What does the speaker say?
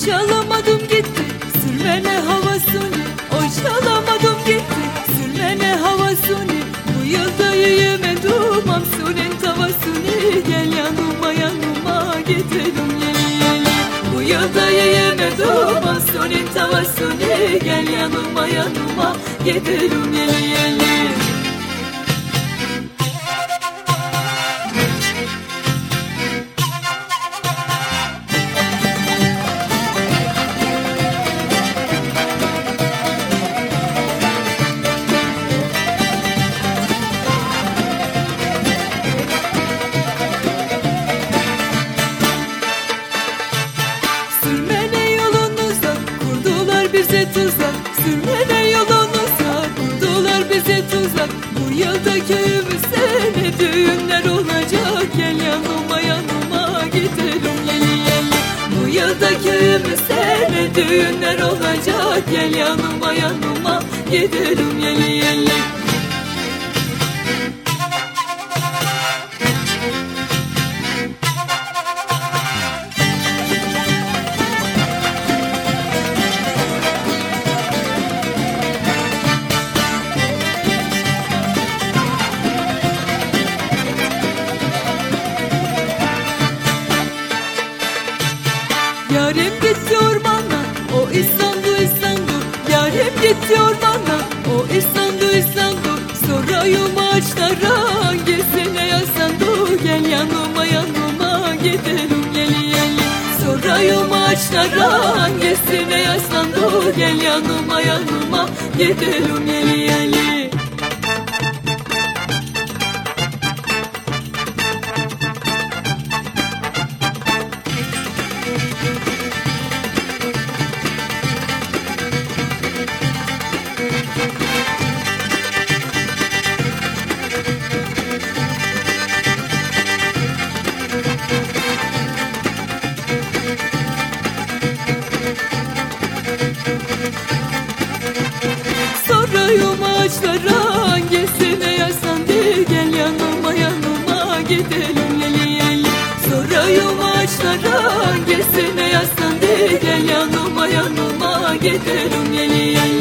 Hoşçalamadım gitti sürmene havasını. Hoşçalamadım gitti sürmene havasını. Bu yılda yiyemedim amsunen tavasını. Gel yanıma yanıma getirim yeli yeli. Bu yılda yiyemedim amsunen tavasını. Gel yanıma yanıma getirim yeli yeli bize tuzak Sürmene yolunuza kurdular bize tuzak Bu yılda köyümüzde ne düğünler olacak? Gel yanıma yanıma gidelim. Yeli yeli Bu yılda köyümüzde ne düğünler olacak? Gel yanıma yanıma gidelim. Yeli yeli Yarim gitti ormana o İstanbul İstanbul. Yarim gitti ormana o İstanbul İstanbul. Sorayım ağaçlara hangisine yasandı Gel yanıma yanıma gidelim yeli yeli Sorayım ağaçlara hangisine yaslandı Gel yanıma yanıma gidelim yeli yeli Sorayım ağaçlara hangisine yaslandı Gel yanıma yanıma gidelim yeli yeli Sorayım ağaçlara hangisine yaslandı Gel yanıma yanıma gidelim yeli